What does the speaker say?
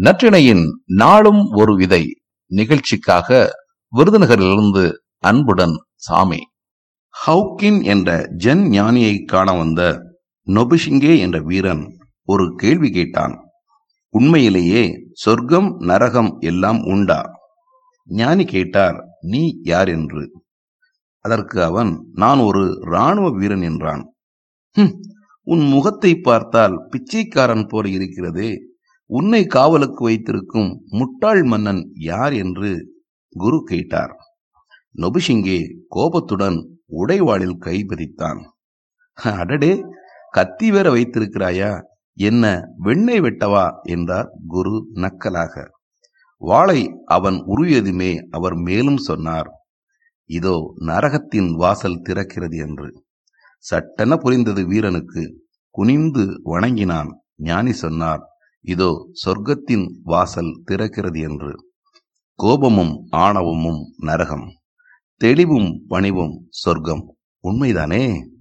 நற்றிணையின் நாளும் ஒரு விதை நிகழ்ச்சிக்காக விருதுநகரிலிருந்து அன்புடன் சாமி. ஹவுக்கின் என்ற ஜன் ஞானியை காண வந்த நொபிஷிங்கே என்ற வீரன் ஒரு கேள்வி கேட்டான். உண்மையிலேயே சொர்க்கம் நரகம் எல்லாம் உண்டா? ஞானி கேட்டார் நீ யார் என்று? அதற்கு அவன் நான் ஒரு இராணுவ வீரன் என்றான். "ஹும், உன் முகத்தை பார்த்தால் பிச்சைக்காரன் போல இருக்கிறதே உன்னை காவலுக்கு வைத்திருக்கும் முட்டாள் மன்னன் யார் என்று குரு கேட்டார். நொபிஷிங்கே கோபத்துடன் உடைவாளில் கைபதித்தான் அடடே கத்தி வேற வைத்திருக்கிறாயா? என்ன வெண்ணை வெட்டவா? என்றார் குரு நக்கலாக. வாளை அவன் உருவியதுமே அவர் மேலும் சொன்னார். இதோ நரகத்தின் வாசல் திறக்கிறது என்று. சட்டென புரிந்தது வீரனுக்கு. குனிந்து வணங்கினான். ஞானி சொன்னார் இதோ சொர்க்கத்தின் வாசல் திறக்கிறது என்று. கோபமும் ஆணவமும் நரகம். தெளிவும் பணிவும் சொர்க்கம். உண்மைதானே?